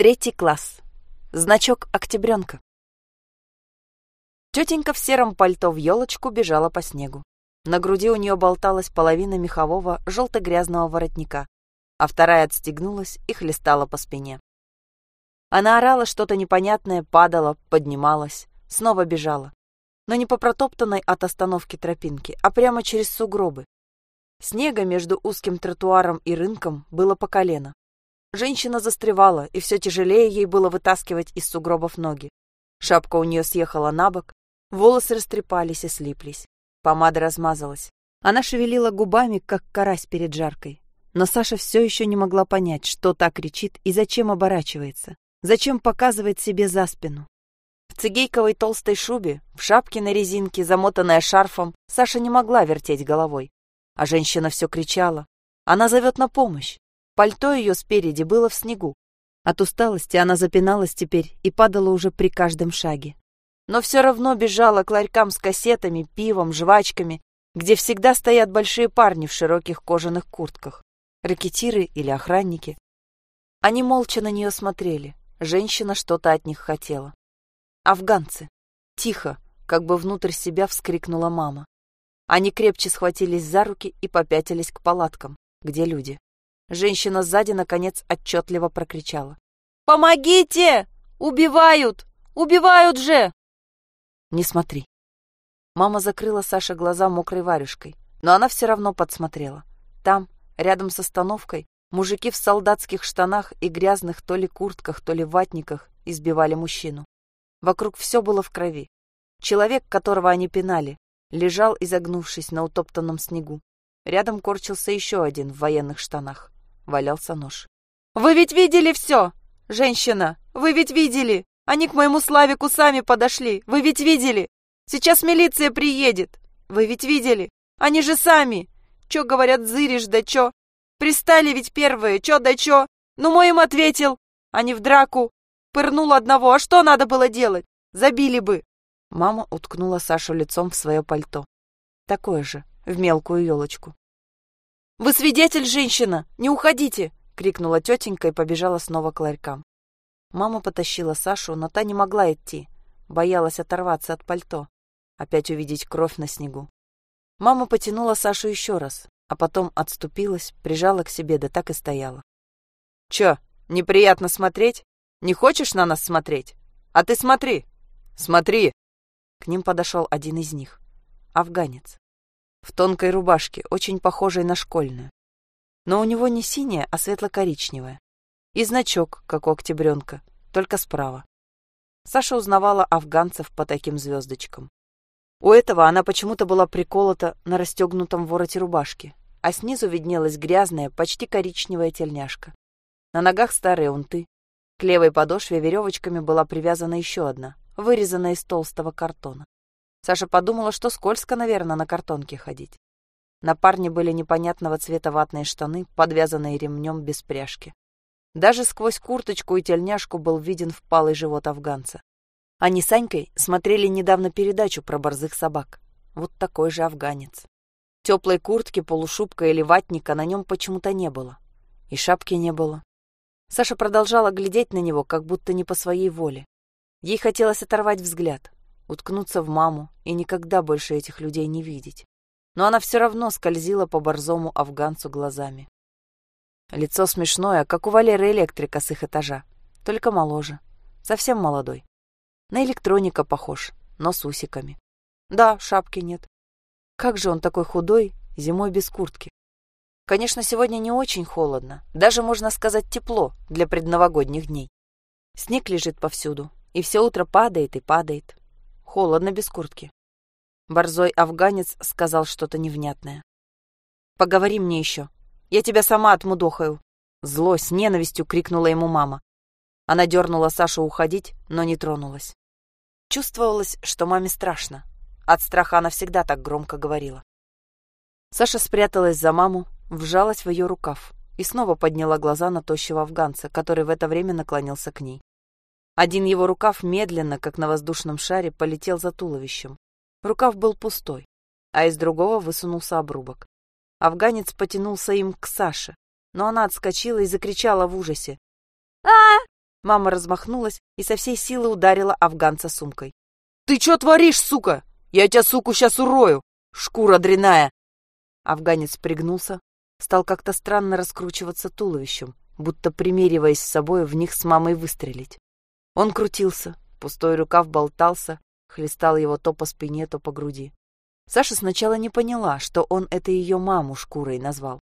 Третий класс. Значок октябренка. Тетенька в сером пальто в елочку бежала по снегу. На груди у нее болталась половина мехового желто-грязного воротника, а вторая отстегнулась и хлестала по спине. Она орала что-то непонятное, падала, поднималась, снова бежала. Но не по протоптанной от остановки тропинке, а прямо через сугробы. Снега между узким тротуаром и рынком было по колено. Женщина застревала, и все тяжелее ей было вытаскивать из сугробов ноги. Шапка у нее съехала на бок, волосы растрепались и слиплись. Помада размазалась. Она шевелила губами, как карась перед жаркой. Но Саша все еще не могла понять, что так кричит и зачем оборачивается. Зачем показывает себе за спину. В цигейковой толстой шубе, в шапке на резинке, замотанная шарфом, Саша не могла вертеть головой. А женщина все кричала. Она зовет на помощь. Пальто ее спереди было в снегу. От усталости она запиналась теперь и падала уже при каждом шаге. Но все равно бежала к ларькам с кассетами, пивом, жвачками, где всегда стоят большие парни в широких кожаных куртках, ракетиры или охранники. Они молча на нее смотрели. Женщина что-то от них хотела. «Афганцы!» Тихо, как бы внутрь себя вскрикнула мама. Они крепче схватились за руки и попятились к палаткам, где люди. Женщина сзади, наконец, отчетливо прокричала. «Помогите! Убивают! Убивают же!» «Не смотри». Мама закрыла Саше глаза мокрой варежкой, но она все равно подсмотрела. Там, рядом с остановкой, мужики в солдатских штанах и грязных то ли куртках, то ли ватниках избивали мужчину. Вокруг все было в крови. Человек, которого они пинали, лежал, изогнувшись на утоптанном снегу. Рядом корчился еще один в военных штанах валялся нож. «Вы ведь видели все! Женщина, вы ведь видели! Они к моему Славику сами подошли! Вы ведь видели! Сейчас милиция приедет! Вы ведь видели! Они же сами! Че, говорят, зыришь, да чё? Пристали ведь первые, чё да чё? Ну, мой им ответил! Они в драку! Пырнул одного, а что надо было делать? Забили бы!» Мама уткнула Сашу лицом в свое пальто. Такое же, в мелкую елочку. «Вы свидетель, женщина! Не уходите!» — крикнула тетенька и побежала снова к ларькам. Мама потащила Сашу, но та не могла идти. Боялась оторваться от пальто. Опять увидеть кровь на снегу. Мама потянула Сашу еще раз, а потом отступилась, прижала к себе, да так и стояла. «Чё, неприятно смотреть? Не хочешь на нас смотреть? А ты смотри! Смотри!» К ним подошел один из них. Афганец в тонкой рубашке, очень похожей на школьную. Но у него не синяя, а светло-коричневая. И значок, как у октябренка, только справа. Саша узнавала афганцев по таким звездочкам. У этого она почему-то была приколота на расстегнутом вороте рубашки, а снизу виднелась грязная, почти коричневая тельняшка. На ногах старые унты. К левой подошве веревочками была привязана еще одна, вырезанная из толстого картона. Саша подумала, что скользко, наверное, на картонке ходить. На парне были непонятного цвета ватные штаны, подвязанные ремнем без пряжки. Даже сквозь курточку и тельняшку был виден впалый живот афганца. Они с Анькой смотрели недавно передачу про борзых собак. Вот такой же афганец. Теплой куртки, полушубка или ватника на нем почему-то не было. И шапки не было. Саша продолжала глядеть на него, как будто не по своей воле. Ей хотелось оторвать взгляд, уткнуться в маму и никогда больше этих людей не видеть. Но она все равно скользила по борзому афганцу глазами. Лицо смешное, как у Валеры Электрика с их этажа, только моложе, совсем молодой. На электроника похож, но с усиками. Да, шапки нет. Как же он такой худой, зимой без куртки? Конечно, сегодня не очень холодно, даже, можно сказать, тепло для предновогодних дней. Снег лежит повсюду, и все утро падает и падает. Холодно без куртки. Борзой афганец сказал что-то невнятное. «Поговори мне еще. Я тебя сама отмудохаю!» Зло с ненавистью крикнула ему мама. Она дернула Сашу уходить, но не тронулась. Чувствовалось, что маме страшно. От страха она всегда так громко говорила. Саша спряталась за маму, вжалась в ее рукав и снова подняла глаза на тощего афганца, который в это время наклонился к ней. Один его рукав медленно, как на воздушном шаре, полетел за туловищем. Рукав был пустой, а из другого высунулся обрубок. Афганец потянулся им к Саше, но она отскочила и закричала в ужасе. а Мама размахнулась и со всей силы ударила афганца сумкой. «Ты чё творишь, сука? Я тебя, суку, сейчас урою! Шкура дряная!» Афганец пригнулся, стал как-то странно раскручиваться туловищем, будто примериваясь с собой в них с мамой выстрелить. Он крутился, пустой рукав болтался, хлестал его то по спине, то по груди. Саша сначала не поняла, что он это ее маму шкурой назвал,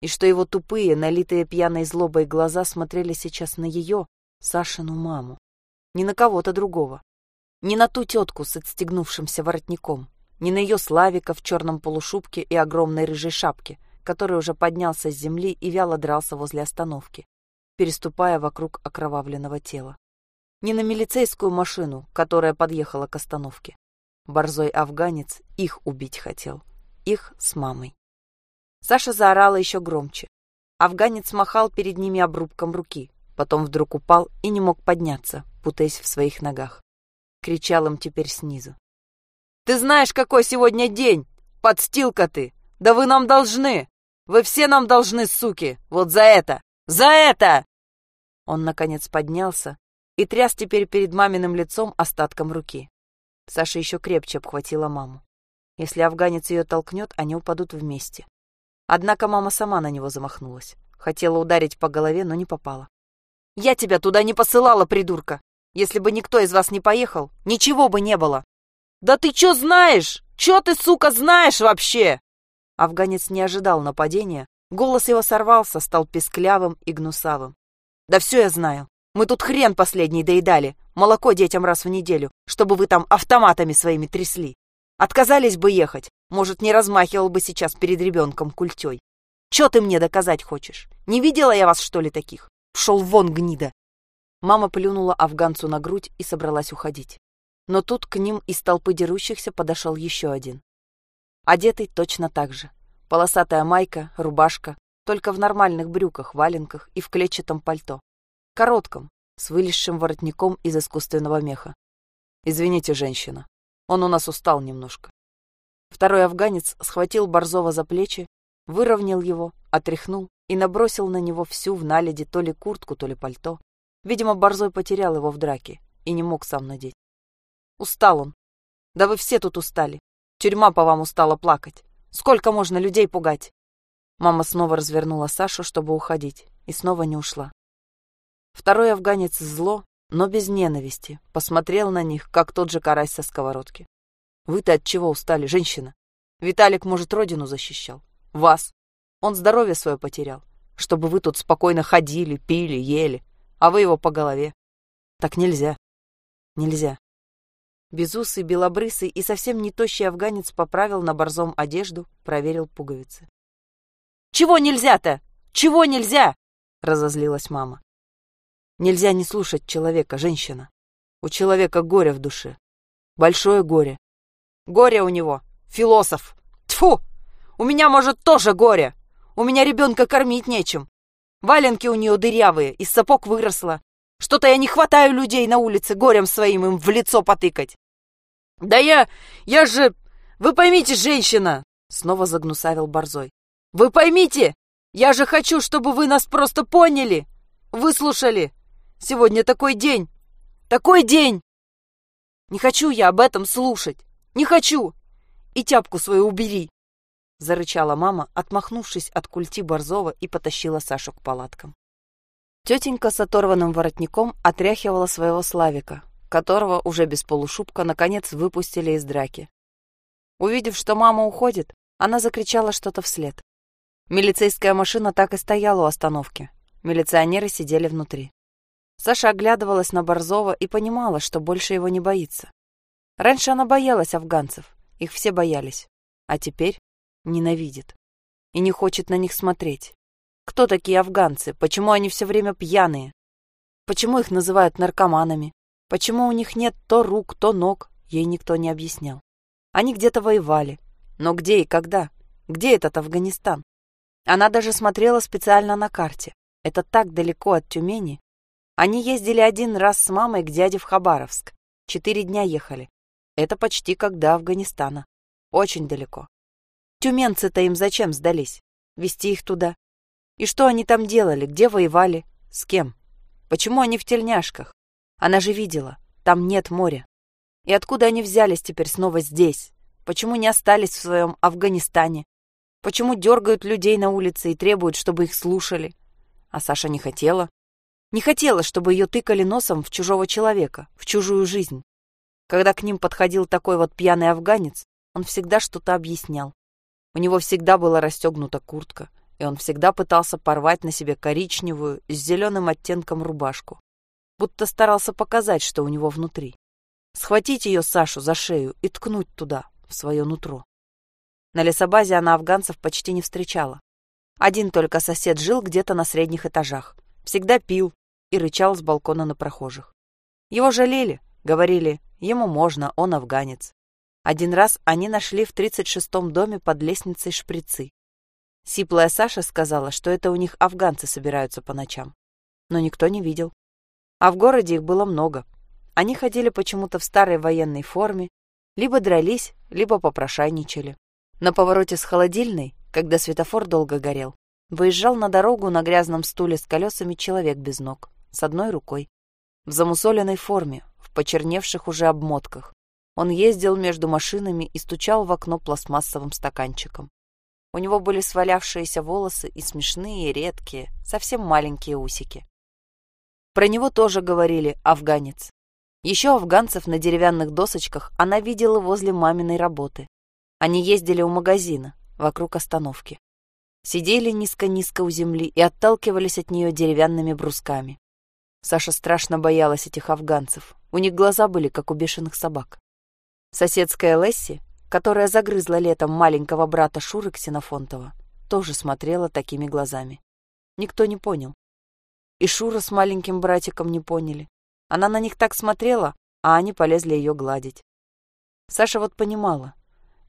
и что его тупые, налитые пьяной злобой глаза смотрели сейчас на ее, Сашину маму, не на кого-то другого, не на ту тетку с отстегнувшимся воротником, не на ее Славика в черном полушубке и огромной рыжей шапке, который уже поднялся с земли и вяло дрался возле остановки, переступая вокруг окровавленного тела. Не на милицейскую машину, которая подъехала к остановке. Борзой афганец их убить хотел. Их с мамой. Саша заорала еще громче. Афганец махал перед ними обрубком руки, потом вдруг упал и не мог подняться, путаясь в своих ногах. Кричал им теперь снизу. «Ты знаешь, какой сегодня день? Подстилка ты! Да вы нам должны! Вы все нам должны, суки! Вот за это! За это!» Он, наконец, поднялся и тряс теперь перед маминым лицом остатком руки. Саша еще крепче обхватила маму. Если афганец ее толкнет, они упадут вместе. Однако мама сама на него замахнулась. Хотела ударить по голове, но не попала. «Я тебя туда не посылала, придурка! Если бы никто из вас не поехал, ничего бы не было!» «Да ты что знаешь? Что ты, сука, знаешь вообще?» Афганец не ожидал нападения. Голос его сорвался, стал песклявым и гнусавым. «Да все я знаю. Мы тут хрен последний доедали, молоко детям раз в неделю, чтобы вы там автоматами своими трясли. Отказались бы ехать, может, не размахивал бы сейчас перед ребенком культей. Че ты мне доказать хочешь? Не видела я вас, что ли, таких? Пшел вон, гнида!» Мама плюнула афганцу на грудь и собралась уходить. Но тут к ним из толпы дерущихся подошел еще один. Одетый точно так же. Полосатая майка, рубашка, только в нормальных брюках, валенках и в клетчатом пальто коротком, с вылезшим воротником из искусственного меха. «Извините, женщина, он у нас устал немножко». Второй афганец схватил Борзова за плечи, выровнял его, отряхнул и набросил на него всю в наледи то ли куртку, то ли пальто. Видимо, Борзой потерял его в драке и не мог сам надеть. Устал он. Да вы все тут устали. Тюрьма по вам устала плакать. Сколько можно людей пугать? Мама снова развернула Сашу, чтобы уходить, и снова не ушла. Второй афганец зло, но без ненависти, посмотрел на них, как тот же карась со сковородки. Вы-то от чего устали, женщина? Виталик, может, родину защищал? Вас. Он здоровье свое потерял, чтобы вы тут спокойно ходили, пили, ели, а вы его по голове. Так нельзя. Нельзя. Безусый, белобрысый и совсем не тощий афганец поправил на борзом одежду, проверил пуговицы. «Чего нельзя-то? Чего нельзя?» — разозлилась мама. Нельзя не слушать человека, женщина. У человека горе в душе. Большое горе. Горе у него. Философ. Тьфу! У меня, может, тоже горе. У меня ребенка кормить нечем. Валенки у нее дырявые, из сапог выросла. Что-то я не хватаю людей на улице горем своим им в лицо потыкать. Да я... я же... Вы поймите, женщина! Снова загнусавил Борзой. Вы поймите! Я же хочу, чтобы вы нас просто поняли, выслушали. Сегодня такой день! Такой день! Не хочу я об этом слушать! Не хочу! И тяпку свою убери!» Зарычала мама, отмахнувшись от культи Борзова и потащила Сашу к палаткам. Тетенька с оторванным воротником отряхивала своего Славика, которого уже без полушубка наконец выпустили из драки. Увидев, что мама уходит, она закричала что-то вслед. Милицейская машина так и стояла у остановки. Милиционеры сидели внутри. Саша оглядывалась на Борзова и понимала, что больше его не боится. Раньше она боялась афганцев, их все боялись, а теперь ненавидит и не хочет на них смотреть. Кто такие афганцы? Почему они все время пьяные? Почему их называют наркоманами? Почему у них нет то рук, то ног? Ей никто не объяснял. Они где-то воевали. Но где и когда? Где этот Афганистан? Она даже смотрела специально на карте. Это так далеко от Тюмени, они ездили один раз с мамой к дяде в Хабаровск. Четыре дня ехали. Это почти как до Афганистана. Очень далеко. Тюменцы-то им зачем сдались? Вести их туда? И что они там делали? Где воевали? С кем? Почему они в тельняшках? Она же видела, там нет моря. И откуда они взялись теперь снова здесь? Почему не остались в своем Афганистане? Почему дергают людей на улице и требуют, чтобы их слушали? А Саша не хотела. Не хотела, чтобы ее тыкали носом в чужого человека, в чужую жизнь. Когда к ним подходил такой вот пьяный афганец, он всегда что-то объяснял. У него всегда была расстегнута куртка, и он всегда пытался порвать на себе коричневую с зеленым оттенком рубашку, будто старался показать, что у него внутри. Схватить ее, Сашу, за шею и ткнуть туда, в свое нутро. На лесобазе она афганцев почти не встречала. Один только сосед жил где-то на средних этажах. Всегда пил и рычал с балкона на прохожих. Его жалели, говорили, ему можно, он афганец. Один раз они нашли в 36-м доме под лестницей шприцы. Сиплая Саша сказала, что это у них афганцы собираются по ночам. Но никто не видел. А в городе их было много. Они ходили почему-то в старой военной форме, либо дрались, либо попрошайничали. На повороте с холодильной, когда светофор долго горел, выезжал на дорогу на грязном стуле с колесами человек без ног, с одной рукой. В замусоленной форме, в почерневших уже обмотках. Он ездил между машинами и стучал в окно пластмассовым стаканчиком. У него были свалявшиеся волосы и смешные, редкие, совсем маленькие усики. Про него тоже говорили «афганец». Еще афганцев на деревянных досочках она видела возле маминой работы. Они ездили у магазина, вокруг остановки. Сидели низко-низко у земли и отталкивались от нее деревянными брусками. Саша страшно боялась этих афганцев. У них глаза были, как у бешеных собак. Соседская Лесси, которая загрызла летом маленького брата Шуры Ксенофонтова, тоже смотрела такими глазами. Никто не понял. И Шура с маленьким братиком не поняли. Она на них так смотрела, а они полезли ее гладить. Саша вот понимала,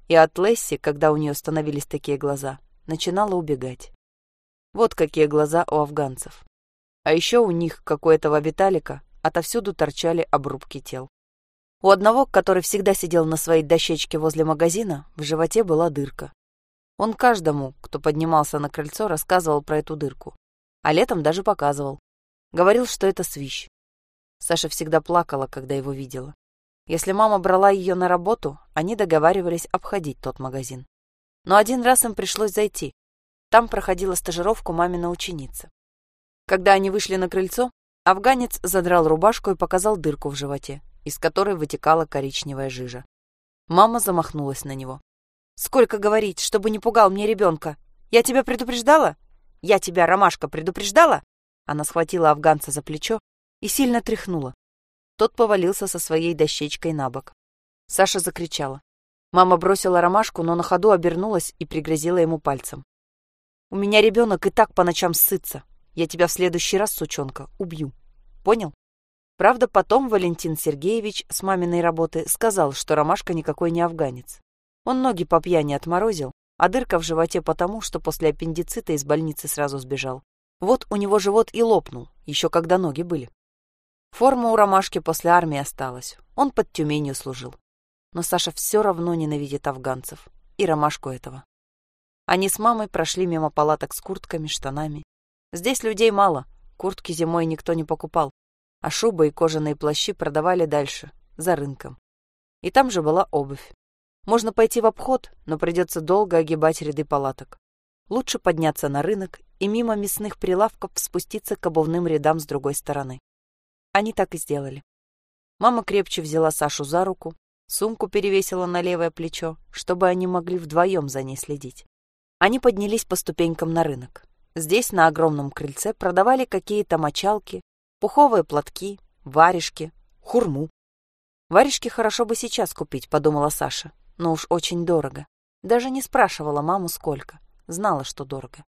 и от Лесси, когда у нее становились такие глаза, начинала убегать. Вот какие глаза у афганцев. А еще у них, как у этого Виталика, отовсюду торчали обрубки тел. У одного, который всегда сидел на своей дощечке возле магазина, в животе была дырка. Он каждому, кто поднимался на крыльцо, рассказывал про эту дырку. А летом даже показывал. Говорил, что это свищ. Саша всегда плакала, когда его видела. Если мама брала ее на работу, они договаривались обходить тот магазин. Но один раз им пришлось зайти. Там проходила стажировку мамина ученица. Когда они вышли на крыльцо, афганец задрал рубашку и показал дырку в животе, из которой вытекала коричневая жижа. Мама замахнулась на него. «Сколько говорить, чтобы не пугал мне ребенка? Я тебя предупреждала? Я тебя, Ромашка, предупреждала?» Она схватила афганца за плечо и сильно тряхнула. Тот повалился со своей дощечкой на бок. Саша закричала. Мама бросила ромашку, но на ходу обернулась и пригрозила ему пальцем. «У меня ребенок и так по ночам сытся. Я тебя в следующий раз, сучонка, убью. Понял?» Правда, потом Валентин Сергеевич с маминой работы сказал, что ромашка никакой не афганец. Он ноги по пьяни отморозил, а дырка в животе потому, что после аппендицита из больницы сразу сбежал. Вот у него живот и лопнул, еще когда ноги были. Форма у Ромашки после армии осталась. Он под Тюменью служил. Но Саша все равно ненавидит афганцев. И Ромашку этого. Они с мамой прошли мимо палаток с куртками, штанами. Здесь людей мало. Куртки зимой никто не покупал. А шубы и кожаные плащи продавали дальше, за рынком. И там же была обувь. Можно пойти в обход, но придется долго огибать ряды палаток. Лучше подняться на рынок и мимо мясных прилавков спуститься к обувным рядам с другой стороны. Они так и сделали. Мама крепче взяла Сашу за руку, сумку перевесила на левое плечо, чтобы они могли вдвоем за ней следить. Они поднялись по ступенькам на рынок. Здесь, на огромном крыльце, продавали какие-то мочалки, пуховые платки, варежки, хурму. Варежки хорошо бы сейчас купить, подумала Саша, но уж очень дорого. Даже не спрашивала маму, сколько. Знала, что дорого.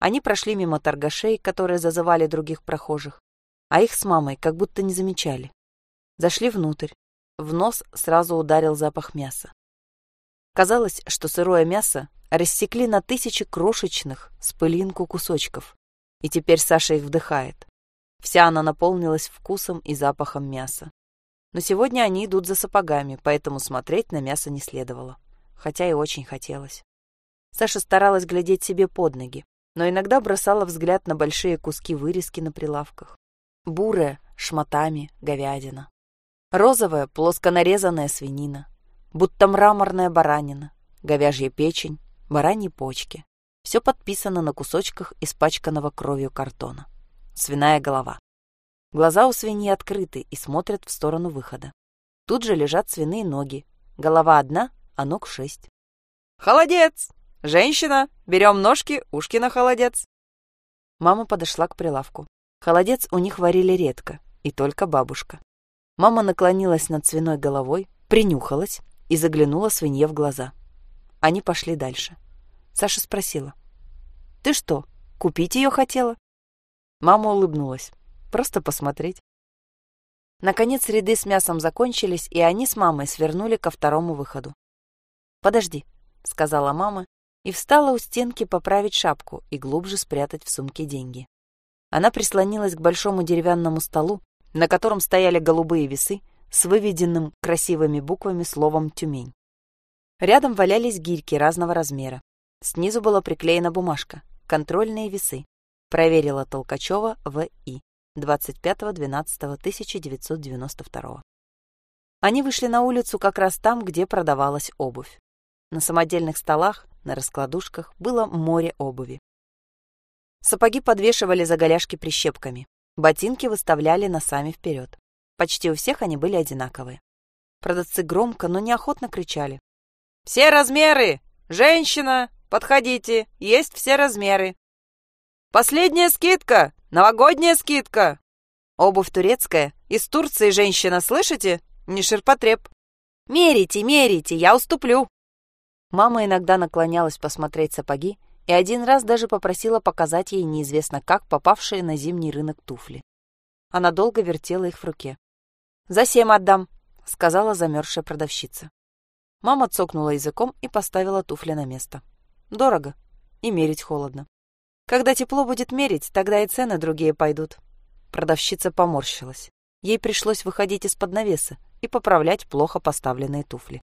Они прошли мимо торгашей, которые зазывали других прохожих, а их с мамой как будто не замечали. Зашли внутрь. В нос сразу ударил запах мяса. Казалось, что сырое мясо рассекли на тысячи крошечных с пылинку кусочков, и теперь Саша их вдыхает. Вся она наполнилась вкусом и запахом мяса. Но сегодня они идут за сапогами, поэтому смотреть на мясо не следовало, хотя и очень хотелось. Саша старалась глядеть себе под ноги, но иногда бросала взгляд на большие куски вырезки на прилавках. бурая — шматами говядина. Розовая — плоско нарезанная свинина, будто мраморная баранина, говяжья печень, бараньи почки. Все подписано на кусочках испачканного кровью картона. Свиная голова. Глаза у свиньи открыты и смотрят в сторону выхода. Тут же лежат свиные ноги. Голова одна, а ног шесть. «Холодец! Женщина! Берем ножки, ушки на холодец!» Мама подошла к прилавку. Холодец у них варили редко, и только бабушка. Мама наклонилась над свиной головой, принюхалась и заглянула свинье в глаза. Они пошли дальше. Саша спросила. «Ты что, купить ее хотела?» Мама улыбнулась. «Просто посмотреть». Наконец ряды с мясом закончились, и они с мамой свернули ко второму выходу. «Подожди», — сказала мама, и встала у стенки поправить шапку и глубже спрятать в сумке деньги. Она прислонилась к большому деревянному столу, на котором стояли голубые весы с выведенным красивыми буквами словом «Тюмень». Рядом валялись гирьки разного размера. Снизу была приклеена бумажка «Контрольные весы». Проверила Толкачева В.И. 25.12.1992. Они вышли на улицу как раз там, где продавалась обувь. На самодельных столах, на раскладушках было море обуви. Сапоги подвешивали за голяшки прищепками. Ботинки выставляли носами вперед. Почти у всех они были одинаковые. Продавцы громко, но неохотно кричали. «Все размеры! Женщина! Подходите, есть все размеры. Последняя скидка, новогодняя скидка. Обувь турецкая, из Турции женщина, слышите? Не ширпотреб. Мерите, мерите, я уступлю. Мама иногда наклонялась посмотреть сапоги и один раз даже попросила показать ей неизвестно как попавшие на зимний рынок туфли. Она долго вертела их в руке. «За семь отдам», — сказала замерзшая продавщица. Мама цокнула языком и поставила туфли на место. Дорого. И мерить холодно. Когда тепло будет мерить, тогда и цены другие пойдут. Продавщица поморщилась. Ей пришлось выходить из-под навеса и поправлять плохо поставленные туфли.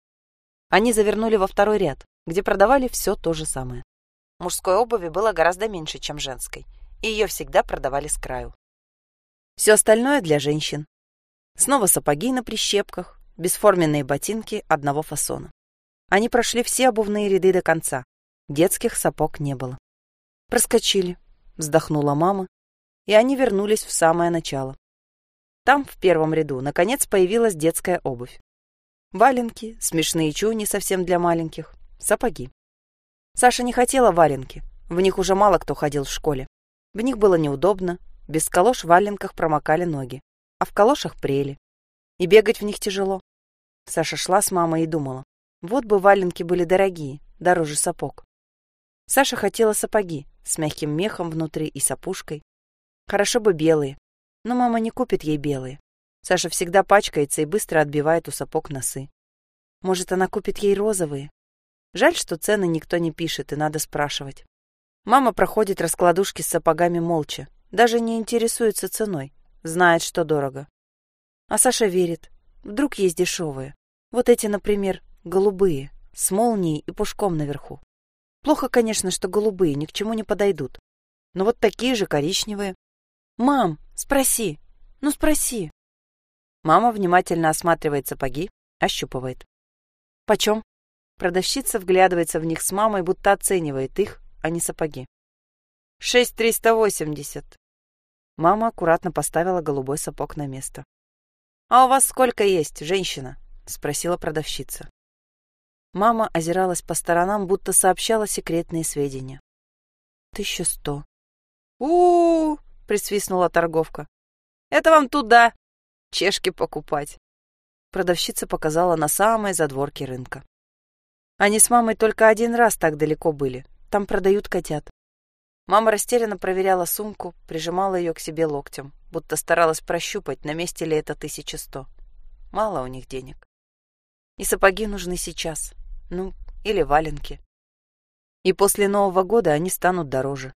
Они завернули во второй ряд, где продавали все то же самое. Мужской обуви было гораздо меньше, чем женской, и ее всегда продавали с краю. Все остальное для женщин. Снова сапоги на прищепках, бесформенные ботинки одного фасона. Они прошли все обувные ряды до конца, Детских сапог не было. «Проскочили», — вздохнула мама, и они вернулись в самое начало. Там, в первом ряду, наконец появилась детская обувь. Валенки, смешные чуни совсем для маленьких, сапоги. Саша не хотела валенки, в них уже мало кто ходил в школе. В них было неудобно, без калош в валенках промокали ноги, а в калошах прели. И бегать в них тяжело. Саша шла с мамой и думала, вот бы валенки были дорогие, дороже сапог. Саша хотела сапоги с мягким мехом внутри и с опушкой. Хорошо бы белые, но мама не купит ей белые. Саша всегда пачкается и быстро отбивает у сапог носы. Может, она купит ей розовые? Жаль, что цены никто не пишет, и надо спрашивать. Мама проходит раскладушки с сапогами молча, даже не интересуется ценой, знает, что дорого. А Саша верит. Вдруг есть дешевые. Вот эти, например, голубые, с молнией и пушком наверху. Плохо, конечно, что голубые ни к чему не подойдут. Но вот такие же коричневые. «Мам, спроси! Ну, спроси!» Мама внимательно осматривает сапоги, ощупывает. «Почем?» Продавщица вглядывается в них с мамой, будто оценивает их, а не сапоги. «Шесть триста восемьдесят». Мама аккуратно поставила голубой сапог на место. «А у вас сколько есть, женщина?» — спросила продавщица. Мама озиралась по сторонам, будто сообщала секретные сведения. «Тысяча сто». «У-у-у!» — присвистнула торговка. «Это вам туда! Чешки покупать!» Продавщица показала на самой задворке рынка. Они с мамой только один раз так далеко были. Там продают котят. Мама растерянно проверяла сумку, прижимала ее к себе локтем, будто старалась прощупать, на месте ли это тысяча сто. Мало у них денег. И сапоги нужны сейчас. Ну, или валенки. И после Нового года они станут дороже.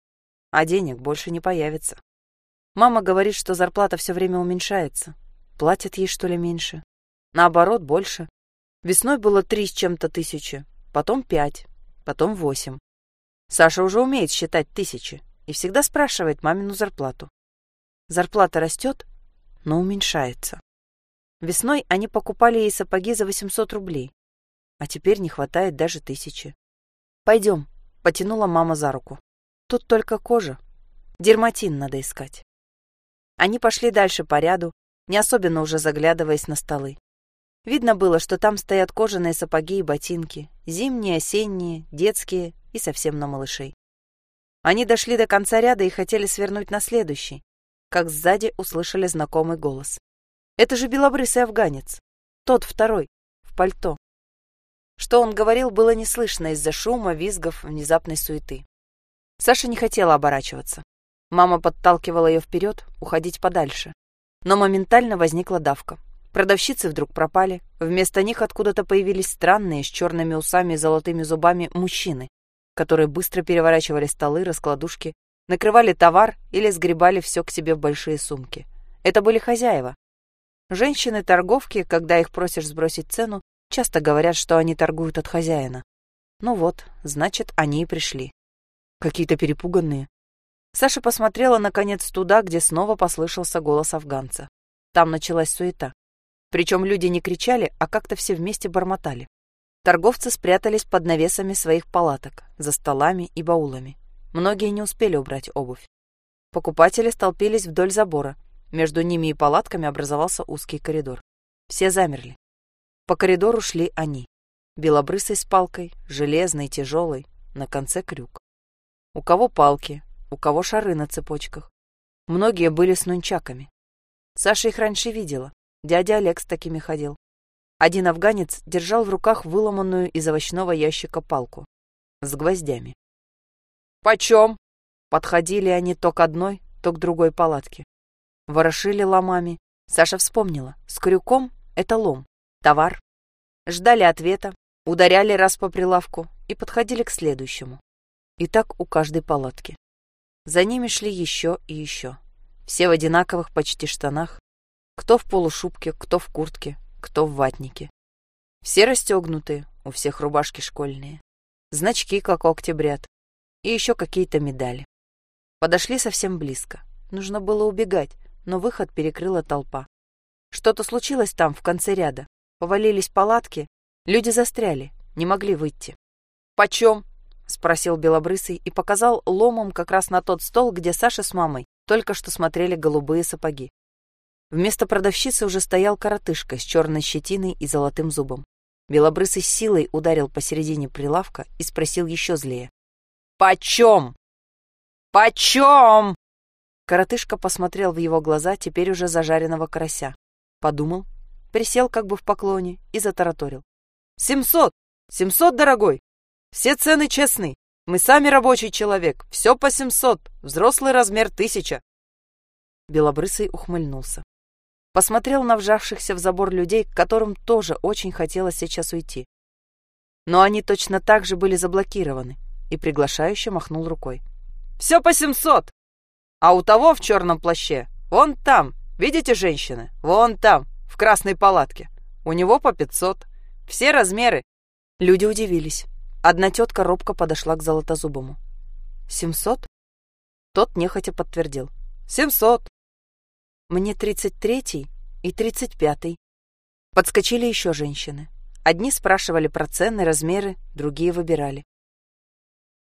А денег больше не появится. Мама говорит, что зарплата все время уменьшается. Платят ей, что ли, меньше? Наоборот, больше. Весной было три с чем-то тысячи, потом пять, потом восемь. Саша уже умеет считать тысячи и всегда спрашивает мамину зарплату. Зарплата растет, но уменьшается. Весной они покупали ей сапоги за 800 рублей, а теперь не хватает даже тысячи. «Пойдем», — потянула мама за руку. «Тут только кожа. Дерматин надо искать». Они пошли дальше по ряду, не особенно уже заглядываясь на столы. Видно было, что там стоят кожаные сапоги и ботинки, зимние, осенние, детские и совсем на малышей. Они дошли до конца ряда и хотели свернуть на следующий, как сзади услышали знакомый голос. Это же белобрысый афганец. Тот второй, в пальто. Что он говорил, было не слышно из-за шума, визгов, внезапной суеты. Саша не хотела оборачиваться. Мама подталкивала ее вперед, уходить подальше. Но моментально возникла давка. Продавщицы вдруг пропали. Вместо них откуда-то появились странные, с черными усами и золотыми зубами, мужчины, которые быстро переворачивали столы, раскладушки, накрывали товар или сгребали все к себе в большие сумки. Это были хозяева. Женщины-торговки, когда их просишь сбросить цену, часто говорят, что они торгуют от хозяина. Ну вот, значит, они и пришли. Какие-то перепуганные. Саша посмотрела, наконец, туда, где снова послышался голос афганца. Там началась суета. Причем люди не кричали, а как-то все вместе бормотали. Торговцы спрятались под навесами своих палаток, за столами и баулами. Многие не успели убрать обувь. Покупатели столпились вдоль забора. Между ними и палатками образовался узкий коридор. Все замерли. По коридору шли они. Белобрысый с палкой, железный, тяжелый, на конце крюк. У кого палки, у кого шары на цепочках. Многие были с нунчаками. Саша их раньше видела. Дядя Олег с такими ходил. Один афганец держал в руках выломанную из овощного ящика палку с гвоздями. «Почем?» Подходили они то к одной, то к другой палатке. Ворошили ломами. Саша вспомнила. С крюком — это лом, товар. Ждали ответа, ударяли раз по прилавку и подходили к следующему. И так у каждой палатки. За ними шли еще и еще. Все в одинаковых почти штанах. Кто в полушубке, кто в куртке, кто в ватнике. Все расстегнутые, у всех рубашки школьные. Значки, как у октябрят. И еще какие-то медали. Подошли совсем близко. Нужно было убегать, но выход перекрыла толпа. Что-то случилось там, в конце ряда. Повалились палатки, люди застряли, не могли выйти. «Почем?» — спросил Белобрысый и показал ломом как раз на тот стол, где Саша с мамой только что смотрели голубые сапоги. Вместо продавщицы уже стоял коротышка с черной щетиной и золотым зубом. Белобрысый силой ударил посередине прилавка и спросил еще злее. «Почем? Почем?» Коротышка посмотрел в его глаза теперь уже зажаренного карася. Подумал, присел как бы в поклоне и затараторил. «Семьсот! Семьсот, дорогой! Все цены честны. Мы сами рабочий человек. Все по семьсот. Взрослый размер тысяча». Белобрысый ухмыльнулся посмотрел на вжавшихся в забор людей, которым тоже очень хотелось сейчас уйти. Но они точно так же были заблокированы, и приглашающе махнул рукой. «Все по семьсот! А у того в черном плаще, вон там, видите женщины? Вон там, в красной палатке. У него по пятьсот. Все размеры». Люди удивились. Одна тетка робко подошла к Золотозубому. «Семьсот?» Тот нехотя подтвердил. «Семьсот. Мне тридцать третий и тридцать пятый. Подскочили еще женщины. Одни спрашивали про цены, размеры, другие выбирали.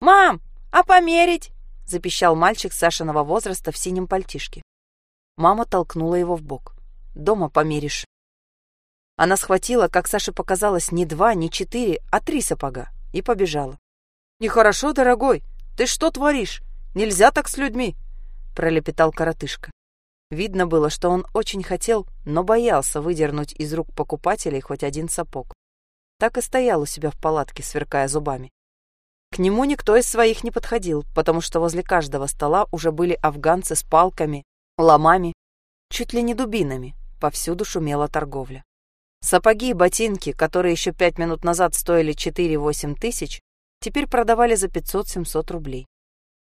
«Мам, а померить?» — запищал мальчик Сашиного возраста в синем пальтишке. Мама толкнула его в бок. «Дома померишь». Она схватила, как Саше показалось, не два, не четыре, а три сапога и побежала. «Нехорошо, дорогой, ты что творишь? Нельзя так с людьми!» — пролепетал коротышка. Видно было, что он очень хотел, но боялся выдернуть из рук покупателей хоть один сапог. Так и стоял у себя в палатке, сверкая зубами. К нему никто из своих не подходил, потому что возле каждого стола уже были афганцы с палками, ломами, чуть ли не дубинами. Повсюду шумела торговля. Сапоги и ботинки, которые еще пять минут назад стоили 4-8 тысяч, теперь продавали за 500-700 рублей.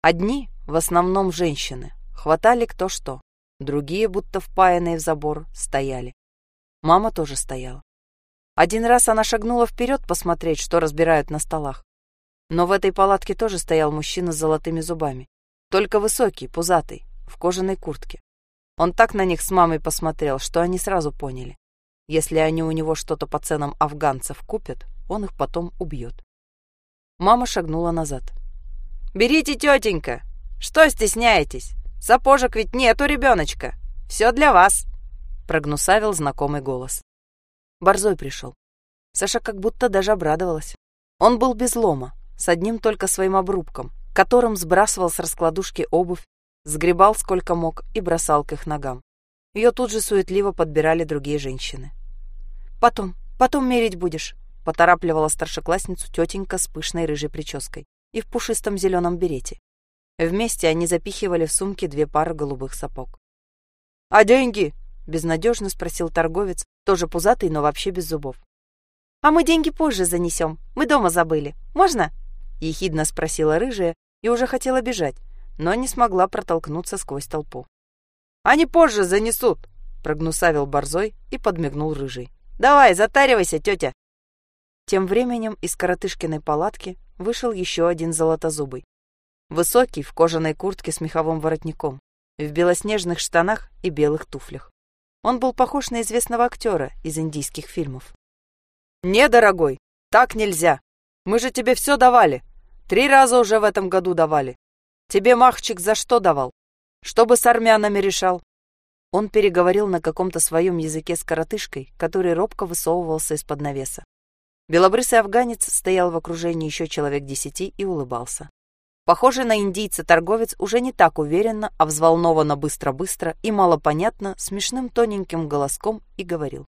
Одни, в основном женщины, хватали кто что. Другие, будто впаянные в забор, стояли. Мама тоже стояла. Один раз она шагнула вперед посмотреть, что разбирают на столах. Но в этой палатке тоже стоял мужчина с золотыми зубами. Только высокий, пузатый, в кожаной куртке. Он так на них с мамой посмотрел, что они сразу поняли. Если они у него что-то по ценам афганцев купят, он их потом убьет. Мама шагнула назад. «Берите, тетенька! Что стесняетесь? Сапожек ведь нету, ребеночка! Все для вас!» Прогнусавил знакомый голос. Борзой пришел. Саша как будто даже обрадовалась. Он был без лома, с одним только своим обрубком, которым сбрасывал с раскладушки обувь, сгребал сколько мог и бросал к их ногам. Ее тут же суетливо подбирали другие женщины. «Потом, потом мерить будешь», — поторапливала старшеклассницу тетенька с пышной рыжей прической и в пушистом зеленом берете. Вместе они запихивали в сумки две пары голубых сапог. «А деньги?» — безнадежно спросил торговец, тоже пузатый, но вообще без зубов. «А мы деньги позже занесем. Мы дома забыли. Можно?» — ехидно спросила рыжая и уже хотела бежать, но не смогла протолкнуться сквозь толпу. «Они позже занесут!» — прогнусавил борзой и подмигнул рыжий. «Давай, затаривайся, тетя!» Тем временем из коротышкиной палатки вышел еще один золотозубый. Высокий, в кожаной куртке с меховым воротником, в белоснежных штанах и белых туфлях. Он был похож на известного актера из индийских фильмов. «Не, дорогой, так нельзя. Мы же тебе все давали. Три раза уже в этом году давали. Тебе махчик за что давал? Чтобы с армянами решал?» Он переговорил на каком-то своем языке с коротышкой, который робко высовывался из-под навеса. Белобрысый афганец стоял в окружении еще человек десяти и улыбался. Похожий на индийца торговец уже не так уверенно, а взволнованно быстро-быстро и малопонятно, смешным тоненьким голоском и говорил.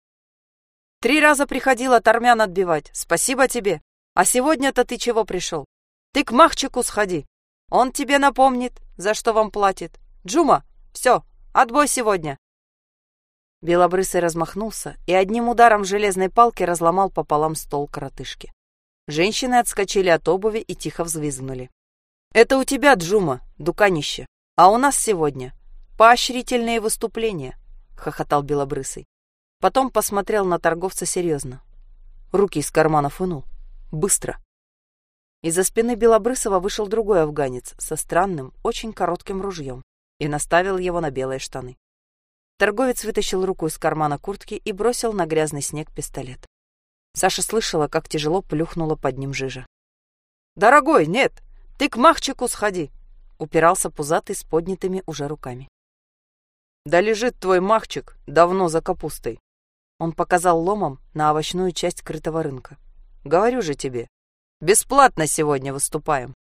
«Три раза приходил от армян отбивать, спасибо тебе. А сегодня-то ты чего пришел? Ты к Махчику сходи. Он тебе напомнит, за что вам платит. Джума, все, отбой сегодня». Белобрысый размахнулся и одним ударом железной палки разломал пополам стол коротышки. Женщины отскочили от обуви и тихо взвизгнули. Это у тебя, Джума, дуканище. А у нас сегодня поощрительные выступления, хохотал Белобрысый. Потом посмотрел на торговца серьезно. Руки из карманов вынул. Быстро. Из-за спины Белобрысова вышел другой афганец со странным, очень коротким ружьем и наставил его на белые штаны. Торговец вытащил руку из кармана куртки и бросил на грязный снег пистолет. Саша слышала, как тяжело плюхнула под ним жижа. «Дорогой, нет! Ты к Махчику сходи!» — упирался пузатый с поднятыми уже руками. «Да лежит твой Махчик давно за капустой!» Он показал ломом на овощную часть крытого рынка. «Говорю же тебе, бесплатно сегодня выступаем!»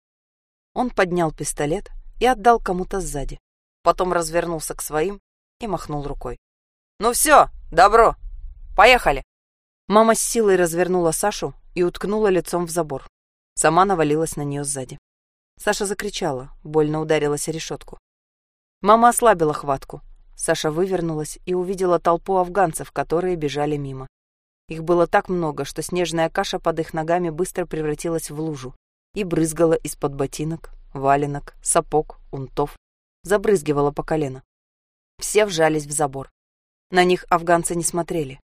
Он поднял пистолет и отдал кому-то сзади. Потом развернулся к своим и махнул рукой. «Ну все, добро! Поехали!» Мама с силой развернула Сашу и уткнула лицом в забор. Сама навалилась на нее сзади. Саша закричала, больно ударилась о решетку. Мама ослабила хватку. Саша вывернулась и увидела толпу афганцев, которые бежали мимо. Их было так много, что снежная каша под их ногами быстро превратилась в лужу и брызгала из-под ботинок, валенок, сапог, унтов, забрызгивала по колено. Все вжались в забор. На них афганцы не смотрели.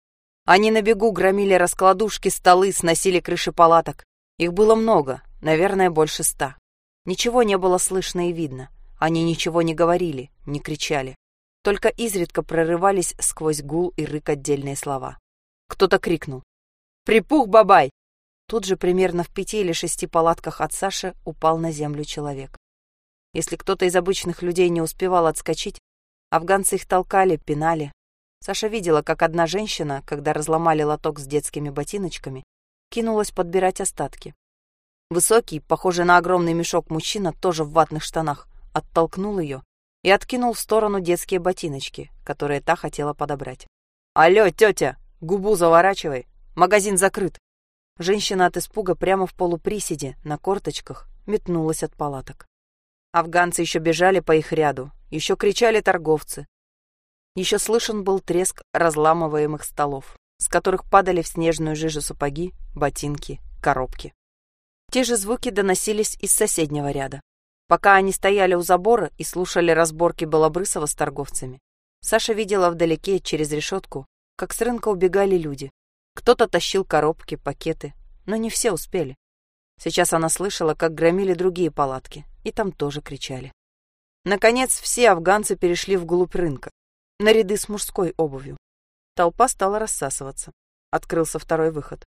Они на бегу громили раскладушки, столы, сносили крыши палаток. Их было много, наверное, больше ста. Ничего не было слышно и видно. Они ничего не говорили, не кричали. Только изредка прорывались сквозь гул и рык отдельные слова. Кто-то крикнул. «Припух, бабай!» Тут же примерно в пяти или шести палатках от Саши упал на землю человек. Если кто-то из обычных людей не успевал отскочить, афганцы их толкали, пинали. Саша видела, как одна женщина, когда разломали лоток с детскими ботиночками, кинулась подбирать остатки. Высокий, похожий на огромный мешок мужчина, тоже в ватных штанах, оттолкнул ее и откинул в сторону детские ботиночки, которые та хотела подобрать. «Алло, тетя, губу заворачивай, магазин закрыт!» Женщина от испуга прямо в полуприседе, на корточках, метнулась от палаток. Афганцы еще бежали по их ряду, еще кричали торговцы. Еще слышен был треск разламываемых столов, с которых падали в снежную жижу сапоги, ботинки, коробки. Те же звуки доносились из соседнего ряда. Пока они стояли у забора и слушали разборки Белобрысова с торговцами, Саша видела вдалеке, через решетку, как с рынка убегали люди. Кто-то тащил коробки, пакеты, но не все успели. Сейчас она слышала, как громили другие палатки, и там тоже кричали. Наконец, все афганцы перешли вглубь рынка. на ряды с мужской обувью. Толпа стала рассасываться. Открылся второй выход.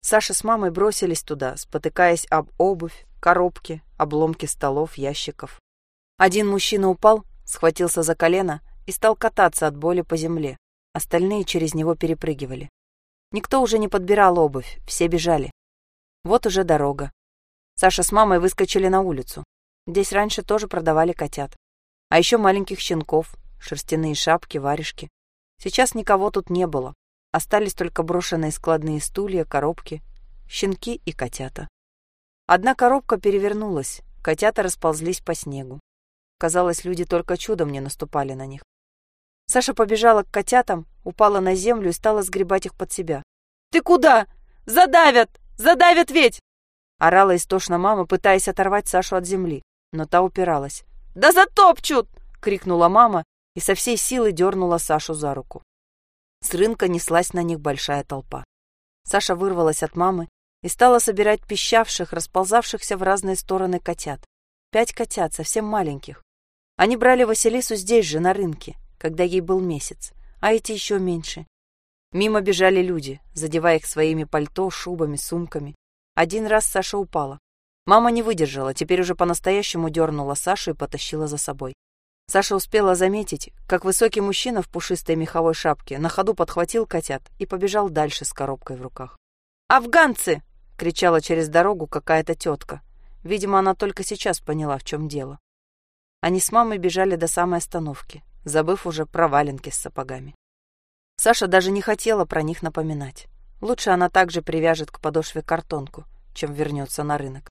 Саша с мамой бросились туда, спотыкаясь об обувь, коробки, обломки столов, ящиков. Один мужчина упал, схватился за колено и стал кататься от боли по земле. Остальные через него перепрыгивали. Никто уже не подбирал обувь, все бежали. Вот уже дорога. Саша с мамой выскочили на улицу. Здесь раньше тоже продавали котят. А еще маленьких щенков, шерстяные шапки, варежки. Сейчас никого тут не было. Остались только брошенные складные стулья, коробки, щенки и котята. Одна коробка перевернулась, котята расползлись по снегу. Казалось, люди только чудом не наступали на них. Саша побежала к котятам, упала на землю и стала сгребать их под себя. «Ты куда? Задавят! Задавят ведь!» Орала истошно мама, пытаясь оторвать Сашу от земли, но та упиралась. «Да затопчут!» — крикнула мама и со всей силы дернула Сашу за руку. С рынка неслась на них большая толпа. Саша вырвалась от мамы и стала собирать пищавших, расползавшихся в разные стороны котят. Пять котят, совсем маленьких. Они брали Василису здесь же, на рынке, когда ей был месяц, а эти еще меньше. Мимо бежали люди, задевая их своими пальто, шубами, сумками. Один раз Саша упала. Мама не выдержала, теперь уже по-настоящему дернула Сашу и потащила за собой. Саша успела заметить, как высокий мужчина в пушистой меховой шапке на ходу подхватил котят и побежал дальше с коробкой в руках. «Афганцы!» — кричала через дорогу какая-то тетка. Видимо, она только сейчас поняла, в чем дело. Они с мамой бежали до самой остановки, забыв уже про валенки с сапогами. Саша даже не хотела про них напоминать. Лучше она также привяжет к подошве картонку, чем вернется на рынок.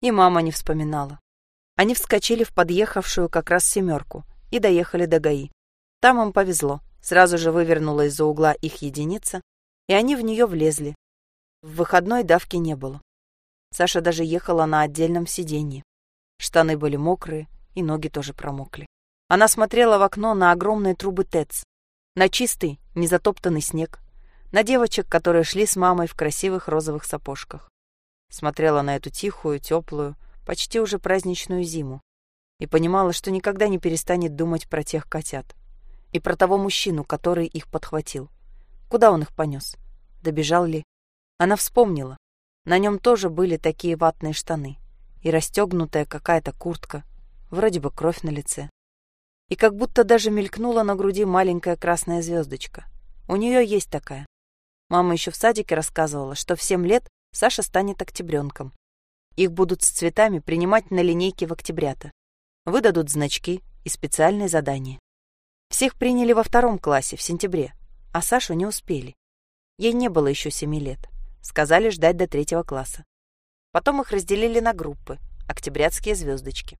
И мама не вспоминала. Они вскочили в подъехавшую как раз семерку и доехали до ГАИ. Там им повезло. Сразу же вывернула из-за угла их единица, и они в нее влезли. В выходной давки не было. Саша даже ехала на отдельном сиденье. Штаны были мокрые, и ноги тоже промокли. Она смотрела в окно на огромные трубы ТЭЦ, на чистый, незатоптанный снег, на девочек, которые шли с мамой в красивых розовых сапожках. Смотрела на эту тихую, теплую, почти уже праздничную зиму, и понимала, что никогда не перестанет думать про тех котят и про того мужчину, который их подхватил. Куда он их понес? Добежал ли? Она вспомнила. На нем тоже были такие ватные штаны и расстегнутая какая-то куртка, вроде бы кровь на лице. И как будто даже мелькнула на груди маленькая красная звездочка. У нее есть такая. Мама еще в садике рассказывала, что в семь лет Саша станет октябренком, их будут с цветами принимать на линейке в октябрята. Выдадут значки и специальные задания. Всех приняли во втором классе в сентябре, а Сашу не успели. Ей не было еще семи лет. Сказали ждать до третьего класса. Потом их разделили на группы, октябрятские звездочки,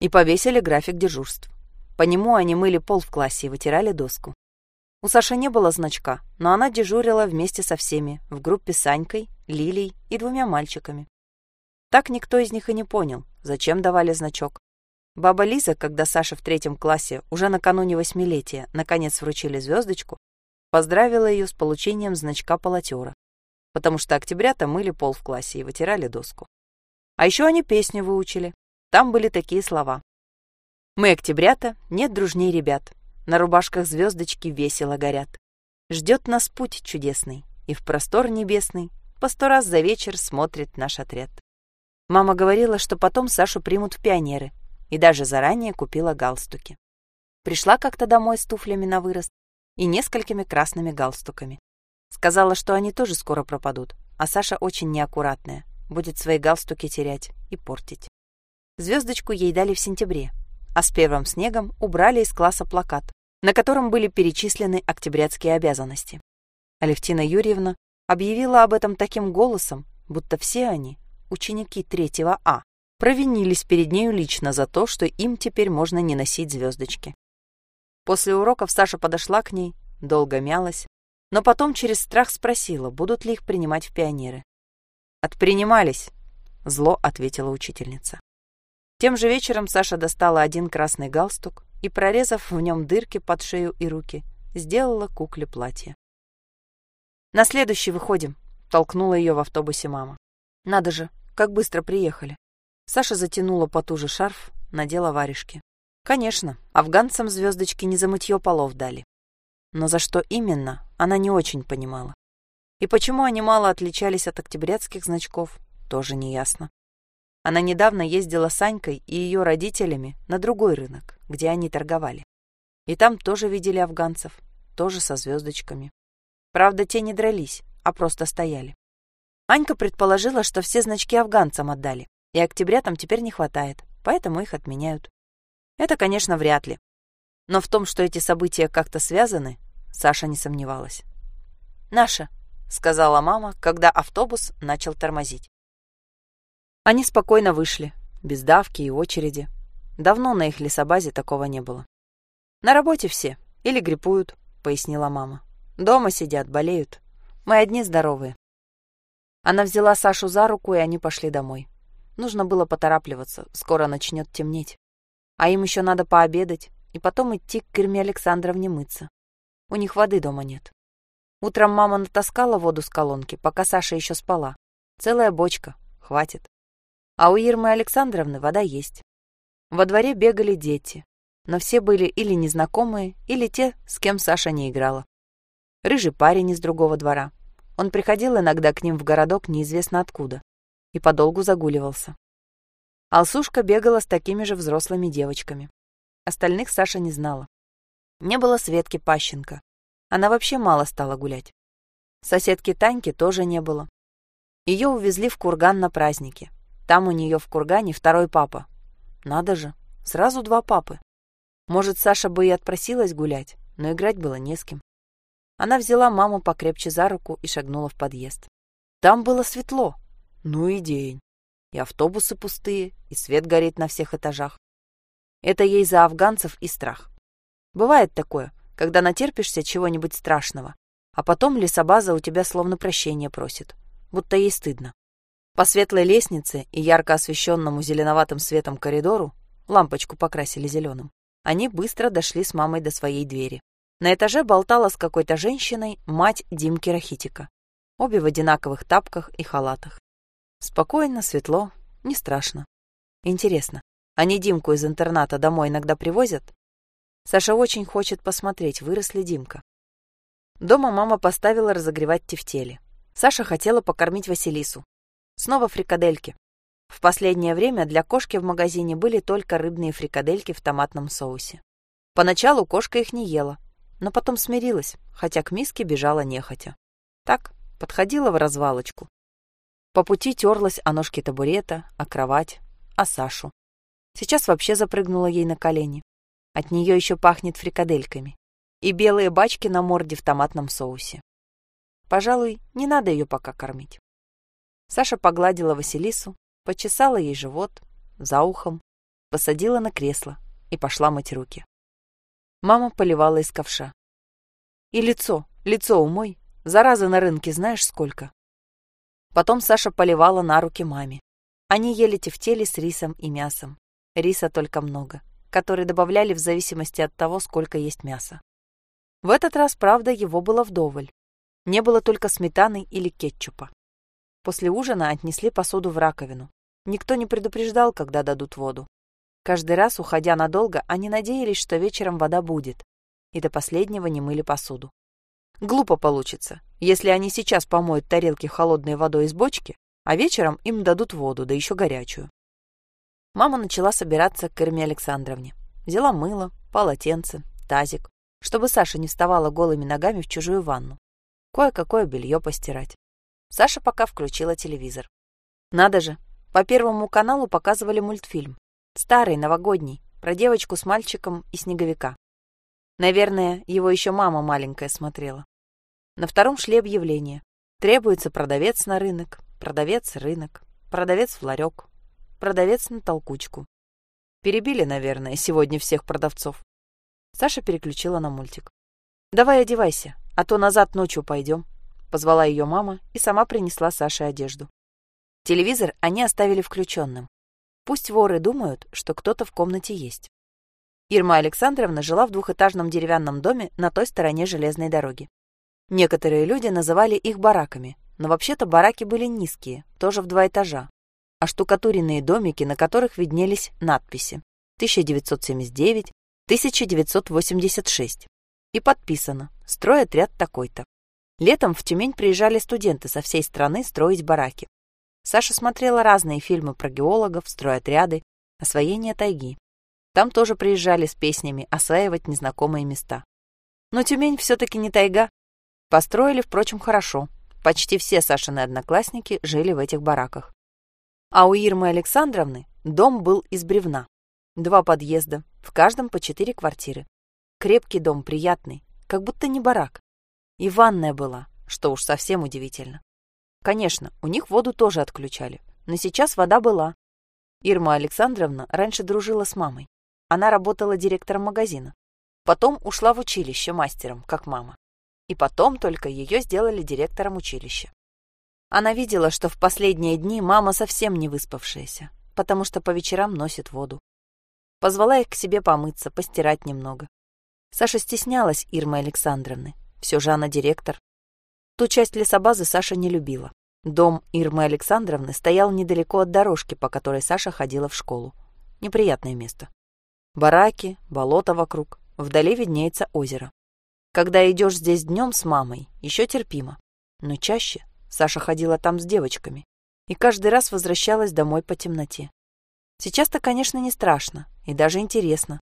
и повесили график дежурств. По нему они мыли пол в классе и вытирали доску. У Саши не было значка, но она дежурила вместе со всеми в группе с Анькой, Лилей и двумя мальчиками. Так никто из них и не понял, зачем давали значок. Баба Лиза, когда Саша в третьем классе уже накануне восьмилетия наконец вручили звездочку, поздравила ее с получением значка полотера, потому что октябрята мыли пол в классе и вытирали доску. А еще они песню выучили. Там были такие слова. «Мы октябрята, нет дружней ребят, на рубашках звездочки весело горят. Ждет нас путь чудесный, и в простор небесный по сто раз за вечер смотрит наш отряд. Мама говорила, что потом Сашу примут в пионеры, и даже заранее купила галстуки. Пришла как-то домой с туфлями на вырост и несколькими красными галстуками. Сказала, что они тоже скоро пропадут, а Саша очень неаккуратная, будет свои галстуки терять и портить. Звездочку ей дали в сентябре, а с первым снегом убрали из класса плакат, на котором были перечислены октябрятские обязанности. Алевтина Юрьевна объявила об этом таким голосом, будто все они ученики третьего А, провинились перед нею лично за то, что им теперь можно не носить звездочки. После уроков Саша подошла к ней, долго мялась, но потом через страх спросила, будут ли их принимать в пионеры. «Отпринимались», — зло ответила учительница. Тем же вечером Саша достала один красный галстук и, прорезав в нем дырки под шею и руки, сделала кукле платье. «На следующий выходим», — толкнула ее в автобусе мама. Надо же, как быстро приехали. Саша затянула потуже шарф, надела варежки. Конечно, афганцам звездочки не за мытье полов дали. Но за что именно, она не очень понимала. И почему они мало отличались от октябрятских значков, тоже неясно. Она недавно ездила с Анькой и ее родителями на другой рынок, где они торговали. И там тоже видели афганцев, тоже со звездочками. Правда, те не дрались, а просто стояли. Анька предположила, что все значки афганцам отдали, и октябрятам теперь не хватает, поэтому их отменяют. Это, конечно, вряд ли. Но в том, что эти события как-то связаны, Саша не сомневалась. «Наша», — сказала мама, когда автобус начал тормозить. Они спокойно вышли, без давки и очереди. Давно на их лесобазе такого не было. «На работе все. Или гриппуют», — пояснила мама. «Дома сидят, болеют. Мы одни здоровые». Она взяла Сашу за руку, и они пошли домой. Нужно было поторапливаться, скоро начнет темнеть. А им еще надо пообедать и потом идти к Ирме Александровне мыться. У них воды дома нет. Утром мама натаскала воду с колонки, пока Саша еще спала. Целая бочка, хватит. А у Ирмы Александровны вода есть. Во дворе бегали дети, но все были или незнакомые, или те, с кем Саша не играла. Рыжий парень из другого двора. Он приходил иногда к ним в городок неизвестно откуда и подолгу загуливался. Алсушка бегала с такими же взрослыми девочками. Остальных Саша не знала. Не было Светки Пащенко. Она вообще мало стала гулять. Соседки Таньки тоже не было. Ее увезли в курган на праздники. Там у нее в кургане второй папа. Надо же, сразу два папы. Может, Саша бы и отпросилась гулять, но играть было не с кем. Она взяла маму покрепче за руку и шагнула в подъезд. Там было светло. Ну и день и автобусы пустые, и свет горит на всех этажах. Это ей за афганцев и страх. Бывает такое, когда натерпишься чего-нибудь страшного, а потом лесобаза у тебя словно прощения просит, будто ей стыдно. По светлой лестнице и ярко освещенному зеленоватым светом коридору лампочку покрасили зеленым. Они быстро дошли с мамой до своей двери. На этаже болтала с какой-то женщиной мать Димки Рахитика. Обе в одинаковых тапках и халатах. Спокойно, светло, не страшно. Интересно, они Димку из интерната домой иногда привозят? Саша очень хочет посмотреть, вырос ли Димка. Дома мама поставила разогревать тефтели. Саша хотела покормить Василису. Снова фрикадельки. В последнее время для кошки в магазине были только рыбные фрикадельки в томатном соусе. Поначалу кошка их не ела, но потом смирилась, хотя к миске бежала нехотя. Так, подходила в развалочку, по пути терлась о ножки табурета, о кровать, о Сашу. Сейчас вообще запрыгнула ей на колени. От нее еще пахнет фрикадельками. И белые бачки на морде в томатном соусе. Пожалуй, не надо ее пока кормить. Саша погладила Василису, почесала ей живот, за ухом, посадила на кресло и пошла мыть руки. Мама поливала из ковша. И лицо, лицо умой, зараза на рынке знаешь сколько. Потом Саша поливала на руки маме. Они ели тефтели с рисом и мясом. Риса только много, который добавляли в зависимости от того, сколько есть мяса. В этот раз, правда, его было вдоволь. Не было только сметаны или кетчупа. После ужина отнесли посуду в раковину. Никто не предупреждал, когда дадут воду. Каждый раз, уходя надолго, они надеялись, что вечером вода будет, и до последнего не мыли посуду. Глупо получится, если они сейчас помоют тарелки холодной водой из бочки, а вечером им дадут воду, да еще горячую. Мама начала собираться к Ирме Александровне. Взяла мыло, полотенце, тазик, чтобы Саша не вставала голыми ногами в чужую ванну. Кое-какое белье постирать. Саша пока включила телевизор. Надо же, по Первому каналу показывали мультфильм. Старый, новогодний, про девочку с мальчиком и снеговика. Наверное, его еще мама маленькая смотрела. На втором шли объявления. Требуется продавец на рынок, продавец рынок, продавец в ларек, продавец на толкучку. Перебили, наверное, сегодня всех продавцов. Саша переключила на мультик. «Давай одевайся, а то назад ночью пойдем», — позвала ее мама и сама принесла Саше одежду. Телевизор они оставили включенным. Пусть воры думают, что кто-то в комнате есть. Ирма Александровна жила в двухэтажном деревянном доме на той стороне железной дороги. Некоторые люди называли их бараками, но вообще-то бараки были низкие, тоже в два этажа, а штукатуренные домики, на которых виднелись надписи. 1979, 1986. И подписано «Стройотряд такой-то». Летом в Тюмень приезжали студенты со всей страны строить бараки. Саша смотрела разные фильмы про геологов, стройотряды, освоение тайги. Там тоже приезжали с песнями осваивать незнакомые места. Но Тюмень все-таки не тайга. Построили, впрочем, хорошо. Почти все Сашины одноклассники жили в этих бараках. А у Ирмы Александровны дом был из бревна. Два подъезда, в каждом по четыре квартиры. Крепкий дом, приятный, как будто не барак. И ванная была, что уж совсем удивительно. Конечно, у них воду тоже отключали, но сейчас вода была. Ирма Александровна раньше дружила с мамой. Она работала директором магазина. Потом ушла в училище мастером, как мама. И потом только ее сделали директором училища. Она видела, что в последние дни мама совсем не выспавшаяся, потому что по вечерам носит воду. Позвала их к себе помыться, постирать немного. Саша стеснялась Ирмы Александровны. Все же она директор. Ту часть лесобазы Саша не любила. Дом Ирмы Александровны стоял недалеко от дорожки, по которой Саша ходила в школу. Неприятное место. Бараки, болото вокруг, Вдали виднеется озеро. Когда идешь здесь днем с мамой, еще терпимо. Но чаще Саша ходила там с девочками и каждый раз возвращалась домой по темноте. Сейчас-то, конечно, не страшно и даже интересно.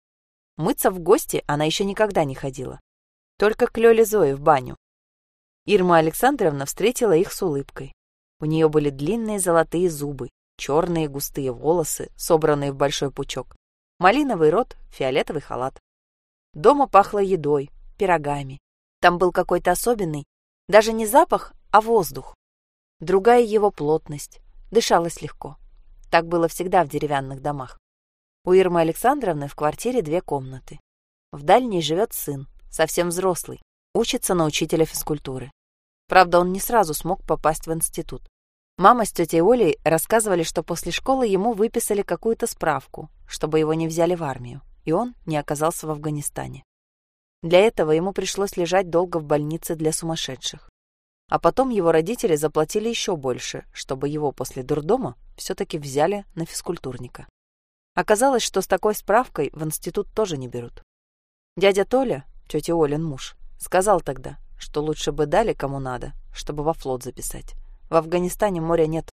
Мыться в гости она еще никогда не ходила. Только к Лёле Зое в баню. Ирма Александровна встретила их с улыбкой. У нее были длинные золотые зубы, черные густые волосы, собранные в большой пучок, малиновый рот, фиолетовый халат. Дома пахло едой, пирогами. Там был какой-то особенный, даже не запах, а воздух. Другая его плотность, дышалось легко. Так было всегда в деревянных домах. У Ирмы Александровны в квартире две комнаты. В дальней живет сын, совсем взрослый, учится на учителя физкультуры. Правда, он не сразу смог попасть в институт. Мама с тетей Олей рассказывали, что после школы ему выписали какую-то справку, чтобы его не взяли в армию и он не оказался в Афганистане. Для этого ему пришлось лежать долго в больнице для сумасшедших. А потом его родители заплатили еще больше, чтобы его после дурдома все-таки взяли на физкультурника. Оказалось, что с такой справкой в институт тоже не берут. Дядя Толя, тетя Олин муж, сказал тогда, что лучше бы дали кому надо, чтобы во флот записать. В Афганистане моря нет.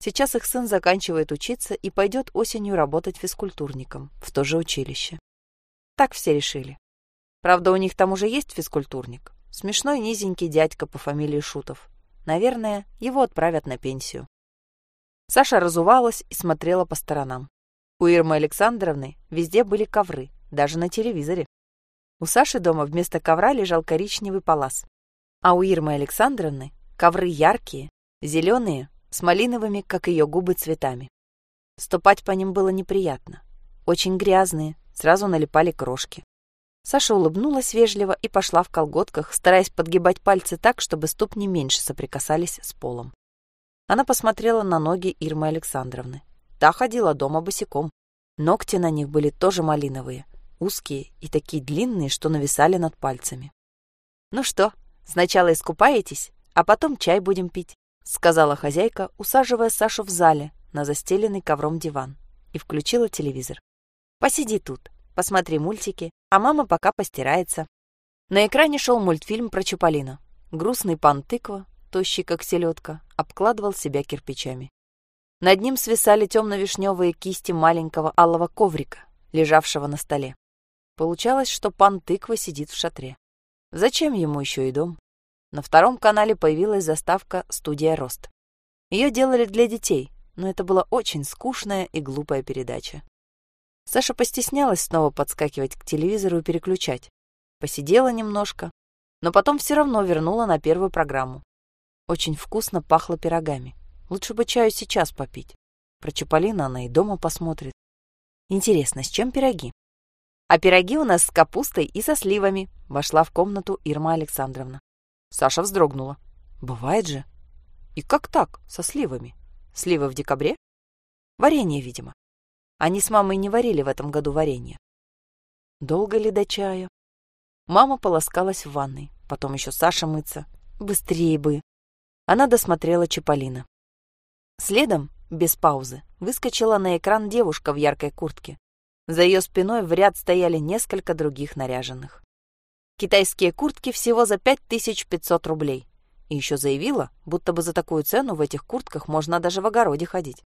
Сейчас их сын заканчивает учиться и пойдет осенью работать физкультурником в то же училище. Так все решили. Правда, у них там уже есть физкультурник. Смешной низенький дядька по фамилии Шутов. Наверное, его отправят на пенсию. Саша разувалась и смотрела по сторонам. У Ирмы Александровны везде были ковры, даже на телевизоре. У Саши дома вместо ковра лежал коричневый палас. А у Ирмы Александровны ковры яркие, зеленые, с малиновыми, как ее губы, цветами. Ступать по ним было неприятно. Очень грязные, сразу налипали крошки. Саша улыбнулась вежливо и пошла в колготках, стараясь подгибать пальцы так, чтобы ступни меньше соприкасались с полом. Она посмотрела на ноги Ирмы Александровны. Та ходила дома босиком. Ногти на них были тоже малиновые, узкие и такие длинные, что нависали над пальцами. «Ну что, сначала искупаетесь, а потом чай будем пить», сказала хозяйка, усаживая Сашу в зале на застеленный ковром диван и включила телевизор. «Посиди тут, посмотри мультики, а мама пока постирается». На экране шел мультфильм про Чаполина. Грустный пан тыква, тощий как селедка, обкладывал себя кирпичами. Над ним свисали темно-вишневые кисти маленького алого коврика, лежавшего на столе. Получалось, что пан тыква сидит в шатре. Зачем ему еще и дом? На втором канале появилась заставка «Студия Рост». Ее делали для детей, но это была очень скучная и глупая передача. Саша постеснялась снова подскакивать к телевизору и переключать. Посидела немножко, но потом все равно вернула на первую программу. Очень вкусно пахло пирогами. Лучше бы чаю сейчас попить. Про Чаполина она и дома посмотрит. Интересно, с чем пироги? А пироги у нас с капустой и со сливами, вошла в комнату Ирма Александровна. Саша вздрогнула. Бывает же. И как так, со сливами? Сливы в декабре? Варенье, видимо. Они с мамой не варили в этом году варенье. Долго ли до чая? Мама полоскалась в ванной, потом еще Саша мыться. Быстрее бы. Она досмотрела Чаполина. Следом, без паузы, выскочила на экран девушка в яркой куртке. За ее спиной в ряд стояли несколько других наряженных. Китайские куртки всего за 5500 рублей. И еще заявила, будто бы за такую цену в этих куртках можно даже в огороде ходить.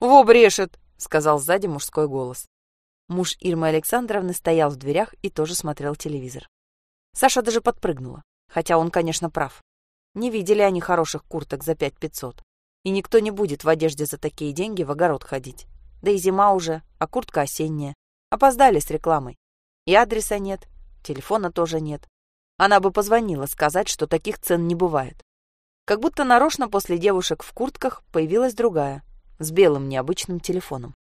«Во брешет!» — сказал сзади мужской голос. Муж Ирмы Александровны стоял в дверях и тоже смотрел телевизор. Саша даже подпрыгнула, хотя он, конечно, прав. Не видели они хороших курток за пять пятьсот. И никто не будет в одежде за такие деньги в огород ходить. Да и зима уже, а куртка осенняя. Опоздали с рекламой. И адреса нет, телефона тоже нет. Она бы позвонила сказать, что таких цен не бывает. Как будто нарочно после девушек в куртках появилась другая, с белым необычным телефоном.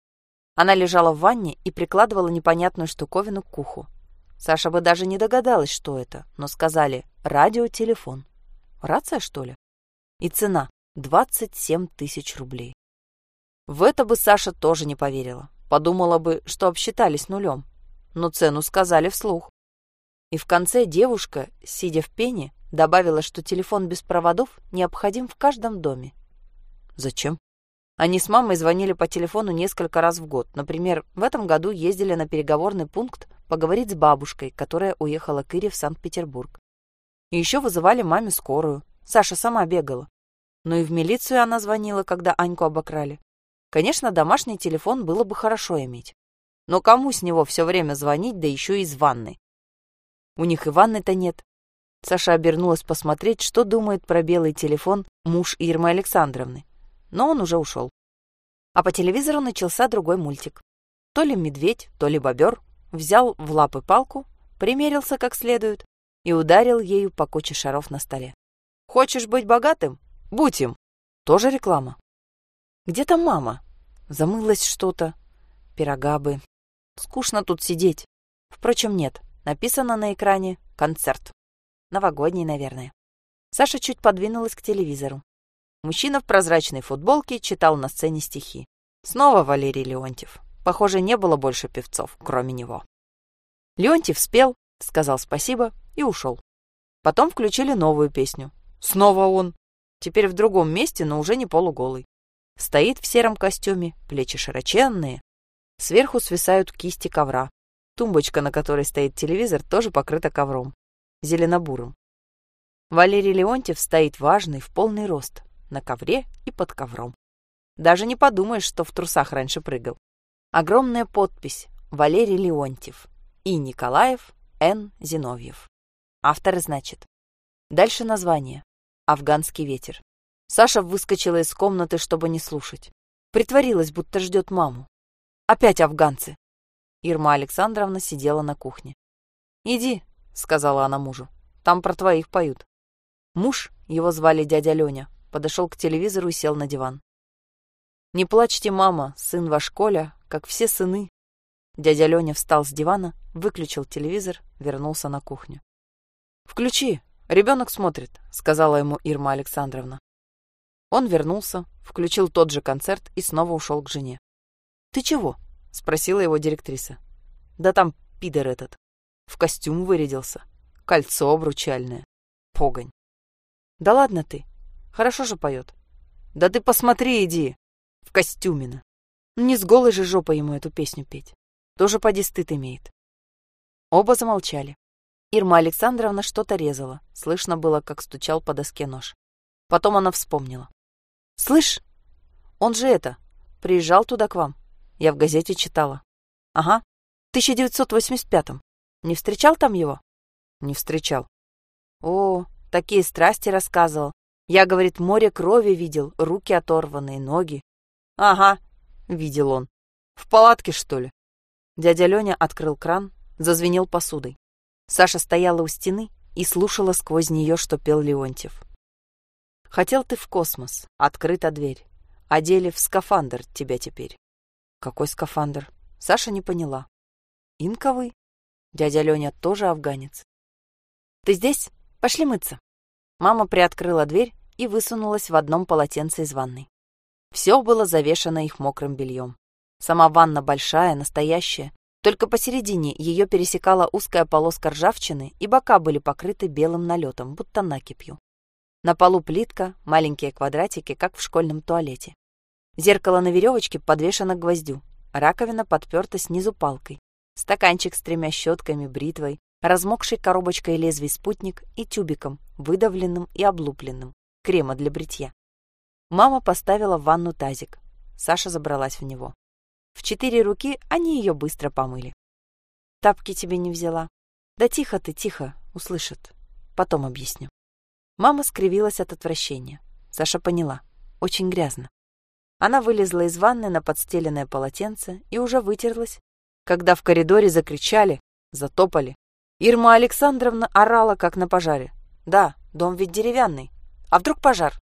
Она лежала в ванне и прикладывала непонятную штуковину к уху. Саша бы даже не догадалась, что это, но сказали «радиотелефон». Рация, что ли? И цена — 27 тысяч рублей. В это бы Саша тоже не поверила. Подумала бы, что обсчитались нулем. Но цену сказали вслух. И в конце девушка, сидя в пене, добавила, что телефон без проводов необходим в каждом доме. Зачем? Они с мамой звонили по телефону несколько раз в год. Например, в этом году ездили на переговорный пункт поговорить с бабушкой, которая уехала к Ире в Санкт-Петербург. И еще вызывали маме скорую. Саша сама бегала. Но и в милицию она звонила, когда Аньку обокрали. Конечно, домашний телефон было бы хорошо иметь. Но кому с него все время звонить, да еще из ванной? У них и ванны-то нет. Саша обернулась посмотреть, что думает про белый телефон муж Ирмы Александровны. Но он уже ушел. А по телевизору начался другой мультик. То ли медведь, то ли бобер взял в лапы палку, примерился как следует и ударил ею по куче шаров на столе. «Хочешь быть богатым? Будь им!» Тоже реклама. «Где там мама?» Замылась что-то. Пирога бы. Скучно тут сидеть. Впрочем, нет. Написано на экране «Концерт». Новогодний, наверное. Саша чуть подвинулась к телевизору. Мужчина в прозрачной футболке читал на сцене стихи. Снова Валерий Леонтьев. Похоже, не было больше певцов, кроме него. Леонтьев спел, сказал спасибо и ушел. Потом включили новую песню. Снова он. Теперь в другом месте, но уже не полуголый. Стоит в сером костюме, плечи широченные. Сверху свисают кисти ковра. Тумбочка, на которой стоит телевизор, тоже покрыта ковром. Зеленобурым. Валерий Леонтьев стоит важный, в полный рост, на ковре и под ковром. Даже не подумаешь, что в трусах раньше прыгал. Огромная подпись «Валерий Леонтьев» и Николаев Н. Зиновьев. Авторы, значит. Дальше название. «Афганский ветер». Саша выскочила из комнаты, чтобы не слушать. Притворилась, будто ждет маму. Опять афганцы. Ирма Александровна сидела на кухне. «Иди», — сказала она мужу, — «там про твоих поют». Муж, его звали дядя Леня, подошел к телевизору и сел на диван. «Не плачьте, мама, сын ваш Коля, как все сыны». Дядя Леня встал с дивана, выключил телевизор, вернулся на кухню. «Включи, ребенок смотрит», — сказала ему Ирма Александровна. Он вернулся, включил тот же концерт и снова ушел к жене. «Ты чего?» — спросила его директриса. «Да там пидор этот. В костюм вырядился. Кольцо обручальное. Погонь». «Да ладно ты. Хорошо же поет». «Да ты посмотри, иди. В костюме-на. Не с голой же жопой ему эту песню петь. Тоже поди стыд имеет». Оба замолчали. Ирма Александровна что-то резала. Слышно было, как стучал по доске нож. Потом она вспомнила. «Слышь, он же это, приезжал туда к вам. Я в газете читала. Ага, в 1985-м. Не встречал там его? Не встречал. О, такие страсти рассказывал. Я, говорит, море крови видел, руки оторванные, ноги. Ага, видел он. В палатке, что ли? Дядя Леня открыл кран, зазвенел посудой. Саша стояла у стены и слушала сквозь нее, что пел Леонтьев. Хотел ты в космос, открыта дверь. Одели в скафандр тебя теперь. Какой скафандр? Саша не поняла. Инковый? Дядя Леня тоже афганец. Ты здесь? Пошли мыться. Мама приоткрыла дверь и высунулась в одном полотенце из ванной. Все было завешено их мокрым бельем. Сама ванна большая, настоящая. Только посередине ее пересекала узкая полоска ржавчины, и бока были покрыты белым налетом, будто накипью. На полу плитка, маленькие квадратики, как в школьном туалете. Зеркало на веревочке подвешено к гвоздю. Раковина подперта снизу палкой. Стаканчик с тремя щетками, бритвой, размокшей коробочкой лезвий спутник и тюбиком, выдавленным и облупленным, крема для бритья. Мама поставила в ванну тазик. Саша забралась в него. В четыре руки они ее быстро помыли. «Тапки тебе не взяла?» «Да тихо ты, тихо, услышат. Потом объясню». Мама скривилась от отвращения. Саша поняла. Очень грязно. Она вылезла из ванны на подстеленное полотенце и уже вытерлась, когда в коридоре закричали, затопали. Ирма Александровна орала, как на пожаре. «Да, дом ведь деревянный. А вдруг пожар?